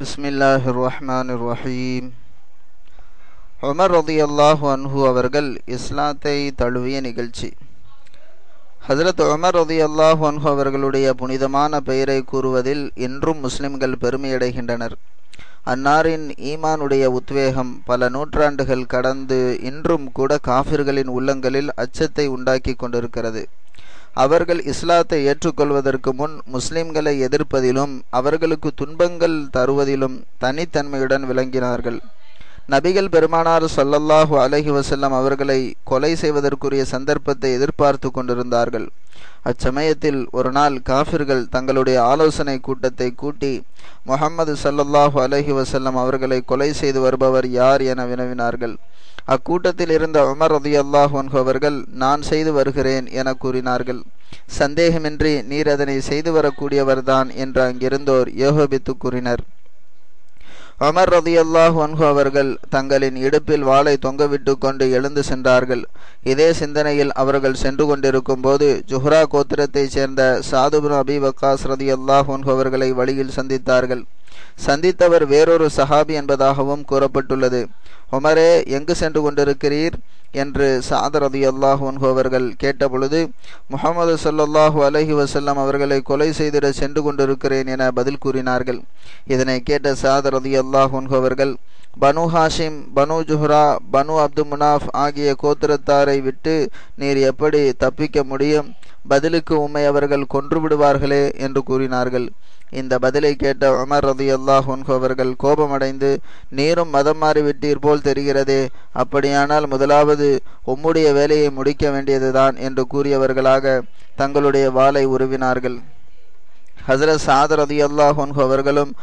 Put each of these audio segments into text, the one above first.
பிஸ்மில்லாஹிர்ரஹ்மான் Rahim Umar ரதி அல்லாஹு அன்ஹு அவர்கள் இஸ்லாத்தை தழுவிய நிகழ்ச்சி. ஹசரத் உமர் ரதி அல்லாஹு அன்ஹு அவர்களுடைய புனிதமான பெயரை கூறுவதில் இன்றும் முஸ்லிம்கள் பெருமையடைகின்றனர். அன்னாரின் ஈமானுடைய உத்வேகம் பல நூற்றாண்டுகள் கடந்து இன்றும் கூட காஃபிர்களின் உள்ளங்களில் அச்சத்தை உண்டாக்கி கொண்டிருக்கிறது. அவர்கள் இஸ்லாத்தை ஏற்றுக்கொள்வதற்கு முன் முஸ்லிம்களை எதிர்ப்பதிலும் அவர்களுக்கு துன்பங்கள் தருவதிலும் தனித்தன்மையுடன் விளங்கினார்கள். நபிகள் பெருமானார் சொல்லல்லாஹு அலஹி வசல்லம் அவர்களை கொலை செய்வதற்குரிய சந்தர்ப்பத்தை எதிர்பார்த்து கொண்டிருந்தார்கள். அச்சமயத்தில் ஒரு நாள் காஃபிர்கள் தங்களுடைய ஆலோசனை கூட்டத்தை கூட்டி முகமது சல்லல்லாஹு அலஹி வசல்லம் அவர்களை கொலை செய்து வருபவர் யார் என வினவினார்கள். அக்கூட்டத்தில் இருந்த உமர் ரதி அல்லாஹ் அவர்கள் நான் செய்து வருகிறேன் என கூறினார்கள். சந்தேகமின்றி நீர் அதனை செய்து வரக்கூடியவர்தான் என்று அங்கிருந்தோர் ஏகோபித்து கூறினர். அமர் ரதி அல்லாஹ் அன்ஹு அவர்கள் தங்களின் இடுப்பில் வாளை தொங்கவிட்டு கொண்டு எழுந்து சென்றார்கள். இதே சிந்தனையில் அவர்கள் சென்று கொண்டிருக்கும் போது ஜுஹ்ரா கோத்திரத்தைச் சேர்ந்த சாதுபின் அபி வக்காஸ் ரதி அல்லாஹ் அன்ஹு அவர்களை வழியில் சந்தித்தார்கள். சந்தித்தவர் வேறொரு சஹாபி என்பதாகவும் கூறப்பட்டுள்ளது. உமரே எங்கு சென்று கொண்டிருக்கிறீர்? என்று சாதரதி அல்லாஹ் அவர்கள் கேட்டபொழுது முகமது சல்லாஹூ அலஹி வசல்லம் அவர்களை கொலை செய்திட சென்று கொண்டிருக்கிறேன் என பதில் கூறினார்கள். இதனை கேட்ட சாதரதி அல்லாஹ் அவர்கள் பனு ஹாஷிம் பனு ஜுஹ்ரா பனு அப்து முனாஃப் ஆகிய கோத்திரத்தாரை விட்டு நீர் எப்படி தப்பிக்க முடியும்? பதிலுக்கு உம்மை அவர்கள் கொன்று விடுவார்களே என்று கூறினார்கள். இந்த பதிலை கேட்ட உமர் ரதி அல்லாஹ் அவர்கள் கோபமடைந்து நீரும் மதம் மாறிவிட்டீர் போல் தெரிகிறதே அப்படியானால் முதலாவது உம்முடைய வேலையை முடிக்க வேண்டியதுதான் என்று கூறியவர்களாக தங்களுடைய வாளை உருவினார்கள். ஹசரத் சாத் ரதி அல்லாஹ் அவர்களும்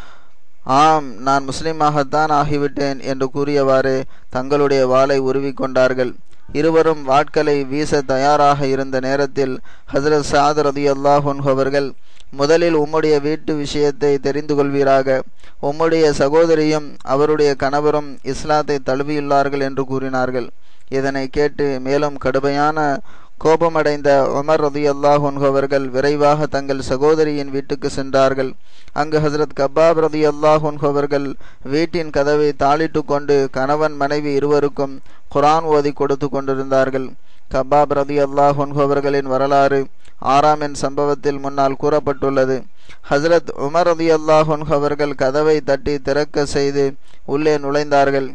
ஆம் நான் முஸ்லீமாகத்தான் ஆகிவிட்டேன் என்று கூறியவாறு தங்களுடைய வாளை உருவிக்கொண்டார்கள். இருவரும் வாட்களை வீச தயாராக இருந்த நேரத்தில் ஹசரத் சாத் ரதி அல்லாஹன் அவர்கள் முதலில் உம்முடைய வீட்டு விஷயத்தை தெரிந்து கொள்வீராக. உம்முடைய சகோதரியும் அவருடைய கணவரும் இஸ்லாத்தை தழுவியுள்ளார்கள் என்று கூறினார்கள். இதனை கேட்டு மேலும் கடுமையான கோபமடைந்த உமர் ரதி அல்லாஹன் அவர்கள் விரைவாக தங்கள் சகோதரியின் வீட்டுக்கு சென்றார்கள். அங்கு ஹசரத் கபாப் ரதி அல்லாஹன் அவர்கள் வீட்டின் கதவை தாளிட்டு கொண்டு கணவன் மனைவி இருவருக்கும் குரான் ஓதி கொடுத்து கொண்டிருந்தார்கள். கபாப் ரதி அல்லாஹன் அவர்களின் வரலாறு ஆறாம் என் சம்பவத்தில் முன்னால் கூறப்பட்டுள்ளது. ஹசரத் உமர் ரதி அல்லாஹன் அவர்கள் கதவை தட்டி திறக்க செய்து உள்ளே நுழைந்தார்கள்.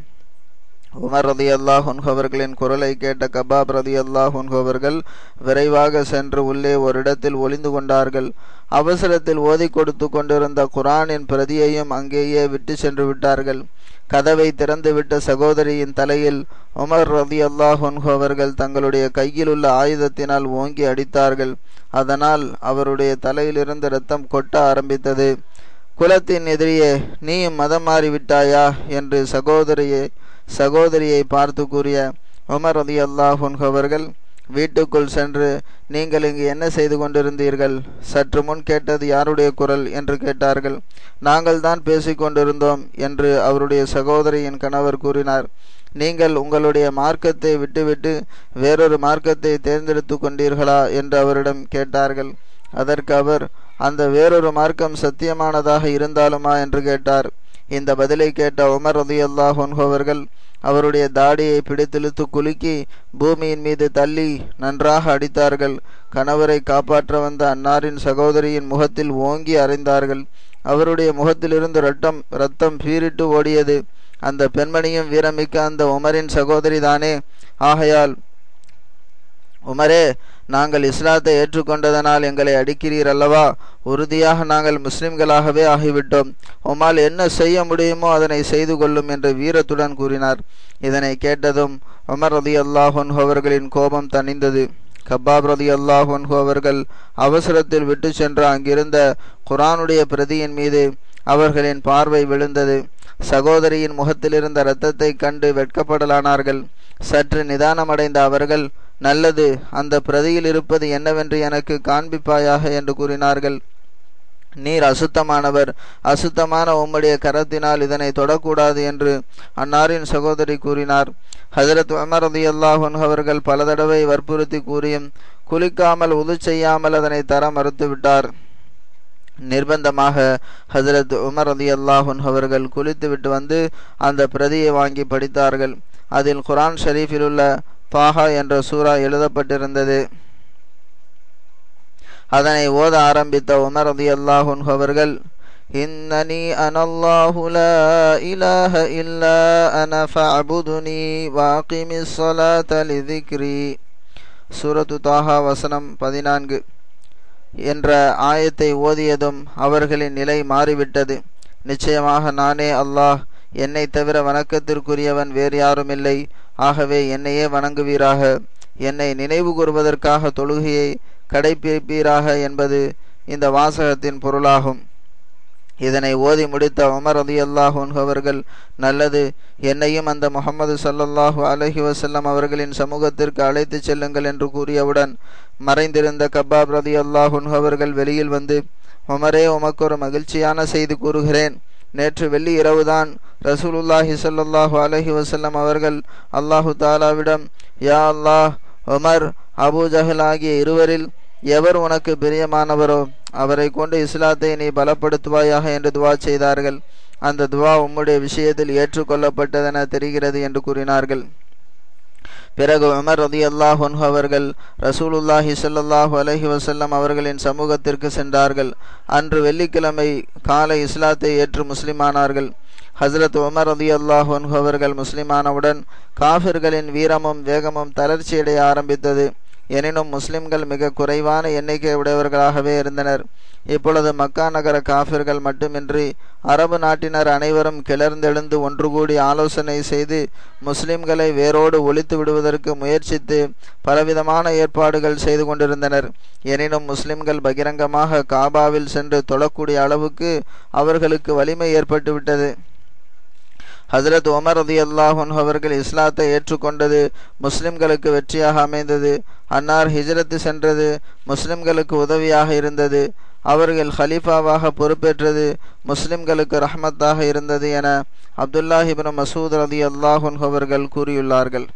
உமர் ரதி அல்லாஹ் அவர்களின் குரலை கேட்ட கபாப் ரதி அல்லாஹ் அவர்கள் விரைவாக சென்று உள்ளே ஒரு இடத்தில் ஒளிந்து கொண்டார்கள். அவசரத்தில் ஓதி கொடுத்து கொண்டிருந்த குரானின் பிரதியையும் அங்கேயே விட்டு சென்று விட்டார்கள். கதவை திறந்துவிட்ட சகோதரியின் தலையில் உமர் ரதி அல்லாஹ் அவர்கள் தங்களுடைய கையில் உள்ள ஆயுதத்தினால் ஓங்கி அடித்தார்கள். அதனால் அவருடைய தலையிலிருந்து ரத்தம் கொட்ட ஆரம்பித்தது. குலத்தின் எதிரியே நீயும் மதம் மாறிவிட்டாயா? என்று சகோதரியை சகோதரியை பார்த்து கூறிய உமர் ரதி அல்லாஹுன் அவர்கள் வீட்டுக்குள் சென்று நீங்கள் இங்கு என்ன செய்து கொண்டிருந்தீர்கள்? சற்று முன் கேட்டது யாருடைய குரல்? என்று கேட்டார்கள். நாங்கள் தான் பேசிக்கொண்டிருந்தோம் என்று அவருடைய சகோதரியின் கணவர் கூறினார். நீங்கள் உங்களுடைய மார்க்கத்தை விட்டுவிட்டு வேறொரு மார்க்கத்தை தேர்ந்தெடுத்து கொண்டீர்களா? என்று அவரிடம் கேட்டார்கள். அதற்கு அவர் அந்த வேறொரு மார்க்கம் சத்தியமானதாக இருந்தாலுமா? என்று கேட்டார். இந்த பதிலை கேட்ட உமர் ரதி அல்லாஹன் அவர்கள் அவருடைய தாடியை பிடித்திழுத்து குலுக்கி பூமியின் மீது தள்ளி நன்றாக அடித்தார்கள். கணவரை காப்பாற்ற வந்த அன்னாரின் சகோதரியின் முகத்தில் ஓங்கி அறைந்தார்கள் அவருடைய முகத்திலிருந்து ரத்தம் ரத்தம் பீரிட்டு ஓடியது. அந்த பெண்மணியும் வீரமிக்க அந்த உமரின் சகோதரி தானே ஆகையால் உமரே நாங்கள் இஸ்லாத்தை ஏற்றுக்கொண்டதனால் எங்களை அடிக்கிறீர் அல்லவா? உறுதியாக நாங்கள் முஸ்லிம்களாகவே ஆகிவிட்டோம். உமால் என்ன செய்ய முடியுமோ அதனை செய்து கொள்ளும் என்று வீரத்துடன் கூறினார். இதனை கேட்டதும் உமர் ரதி அல்லாஹன் அவர்களின் கோபம் தணிந்தது. கபாப் ரதி அல்லாஹன்ஹு அவர்கள் அவசரத்தில் விட்டு சென்ற அங்கிருந்த குரானுடைய பிரதியின் மீது அவர்களின் பார்வை விழுந்தது. சகோதரியின் முகத்திலிருந்த இரத்தத்தை கண்டு வெட்கப்படலானார்கள். சற்று நிதானமடைந்த அவர்கள் நல்லது அந்த பிரதியில் இருப்பது என்னவென்று எனக்கு காண்பிப்பாயாக என்று கூறினார்கள். நீர் அசுத்தமானவர் அசுத்தமான உம்முடைய கரத்தினால் இதனை தொடக்கூடாது என்று அன்னாரின் சகோதரி கூறினார். ஹசரத் உமரதி அல்லாஹன் அவர்கள் பல தடவை வற்புறுத்தி கூறியும் குளிக்காமல் உது செய்யாமல் அதனை தர மறுத்துவிட்டார். நிர்பந்தமாக ஹசரத் உமர் அலி அல்லாஹுன் அவர்கள் குளித்துவிட்டு வந்து அந்த பிரதியை வாங்கி படித்தார்கள். அதில் குரான் ஷரீஃபில் உள்ள பாஹா என்ற சூரா எழுதப்பட்டிருந்தது. அதனை ஓத ஆரம்பித்த உமர் அதி அல்லாஹுன் அவர்கள் இன்னனி அனல்லாஹு லா இலாஹ இல்லா அன ஃபஅபுதுனி வாகிமிஸ் ஸலாத லிذிக்ரி சூரத்து தாஹா வசனம் பதினான்கு. என்ற ஆயத்தை ஓதியதும் அவர்களின் நிலை மாறிவிட்டது. நிச்சயமாக நானே அல்லாஹ் என்னை தவிர வணக்கத்திற்குரியவன் வேறு யாரும் இல்லை ஆகவே என்னையே வணங்குவீராக. என்னை நினைவு கூறுவதற்காக தொழுகையை கடைபிடிப்பீராக என்பது இந்த வாசகத்தின் பொருளாகும். இதனை ஓதி முடித்த உமர் அலி அல்லாஹூன் அவர்கள் நல்லது என்னையும் அந்த முகமது சல்லல்லாஹு அலஹி வசல்லம் அவர்களின் சமூகத்திற்கு அழைத்து செல்லுங்கள் என்று கூறியவுடன் மறைந்திருந்த கப்பாப் ரதி அல்லாஹூன் அவர்கள் வெளியில் வந்து உமரே உமக்கு ஒரு மகிழ்ச்சியான செய்தி கூறுகிறேன். நேற்று வெள்ளி இரவுதான் ரசூலுல்லாஹி சல்லாஹு அலஹி வசல்லம் அவர்கள் அல்லாஹு தாலாவிடம் யா அல்லாஹ் உமர் அபு ஜஹல் ஆகிய இருவரில் எவர் உனக்கு பிரியமானவரோ? அவரை கொண்டு இஸ்லாத்தை நீ பலப்படுத்துவாயாக என்று துவா செய்தார்கள். அந்த துவா உம்முடைய விஷயத்தில் ஏற்றுக்கொள்ளப்பட்டதென தெரிகிறது என்று கூறினார்கள். பிறகு உமர் ரதி அல்லாஹ் அவர்கள் ரசூலுல்லாஹி சல்லாஹூ அலஹி வசல்லம் அவர்களின் சமூகத்திற்கு சென்றார்கள். அன்று வெள்ளிக்கிழமை காலை இஸ்லாத்தை ஏற்று முஸ்லிமானார்கள். ஹசரத் உமர் ரதி அல்லாஹ் அவர்கள் முஸ்லிமானவுடன் காஃபிர்களின் வீரமும் வேகமும் தளர்ச்சியடைய ஆரம்பித்தது. எனினும் முஸ்லிம்கள் மிக குறைவான எண்ணிக்கை உடையவர்களாகவே இருந்தனர். இப்பொழுது மக்கா நகர காஃபிர்கள் மட்டுமின்றி அரபு நாட்டினர் அனைவரும் கிளர்ந்தெழுந்து ஒன்று கூடி ஆலோசனை செய்து முஸ்லிம்களை வேரோடு ஒழித்து விடுவதற்கு முயற்சித்து பலவிதமான ஏற்பாடுகள் செய்து கொண்டிருந்தனர். எனினும் முஸ்லிம்கள் பகிரங்கமாக காபாவில் சென்று தொழக்கூடிய அளவுக்கு அவர்களுக்கு வலிமை ஏற்பட்டுவிட்டது. ஹசரத் உமர் ரதி அல்லாஹன் அவர்கள் இஸ்லாத்தை ஏற்றுக்கொண்டது முஸ்லிம்களுக்கு வெற்றியாக அமைந்தது. அன்னார் ஹிஜரத்து சென்றது முஸ்லிம்களுக்கு உதவியாக இருந்தது. அவர்கள் ஹலீஃபாவாக பொறுப்பேற்றது முஸ்லிம்களுக்கு ரஹமத்தாக இருந்தது என அப்துல்லாஹிபின் மசூத் ரதி அல்லாஹன் அவர்கள் கூறியுள்ளார்கள்.